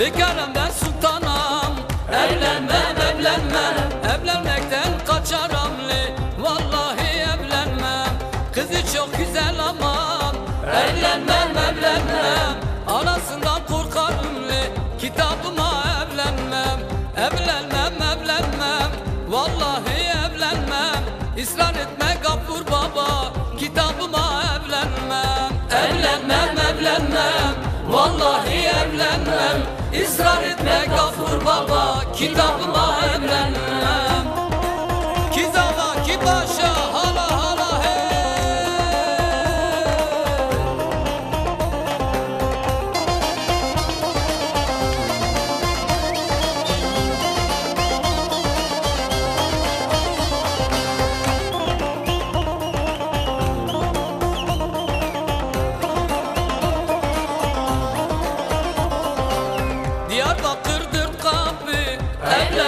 Bekarım ben sultanım. Evlenmem evlenmem. Evlenmekten kaçarım li. Vallahi evlenmem. Kızı çok güzel ama. Evlenmem evlenmem. Anasından korkarım li. Kitabıma evlenmem. Evlenmem evlenmem. Vallahi evlenmem. İsrar etme gafur baba. Kitabıma evlenmem Kitabıma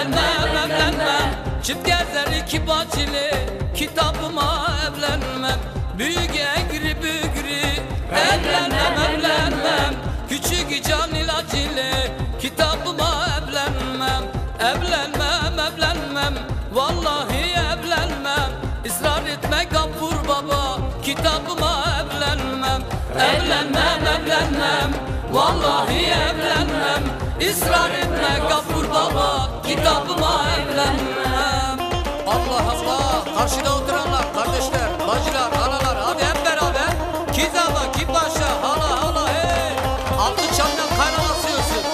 Evlenmem evlenmem Çift gezer iki bacılı Kitabıma evlenmem Büyük egri bügri. Evlenmem evlenmem Küçük can ilacılı Kitabıma evlenmem Evlenmem evlenmem. Vallahi evlenmem. Israr etme gafur baba Kitabıma evlenmem. Evlenmem evlenmem. Vallahi evlenmem. İsrar etme gafur baba Kitabıma evlenmem. Allah Allah Karşıda oturanlar kardeşler Bacılar halalar hadi hep beraber. Kizala kipaşa hala hala hey. Altı çamdan kaynanasıyorsun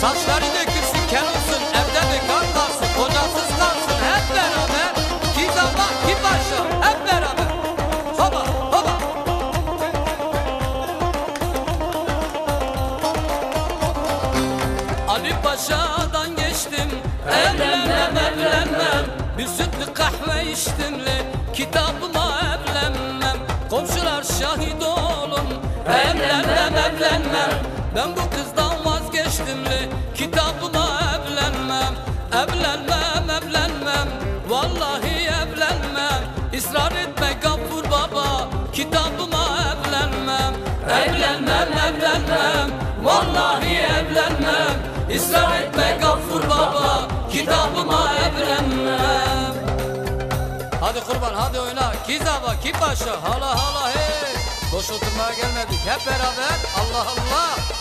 Saçları dökülsün kel olsun. Evde bekar kalsın Kocasız kalsın. Hep beraber. Kizala kipaşa hep beraber. Hoba hoba Ali geçtim Evlenmem evlenmem. Bir sütlü kahve içtim le Kitabıma evlenmem. Komşular şahit olun. Evlenmem evlenmem. Ben bu kızdan vazgeçtim le Kitabıma evlenmem. Evlenmem evlenmem. Vallahi evlenmem. İsrar etme gafur baba. Kitabıma evlenmem. Evlenmem evlenmem. Vallahi evlenmem. İsrar etme gafur baba Kurban hadi oyna. Kizaba kipaşa hala hala hey. Boş oturmaya gelmedik. Hep beraber. Allah Allah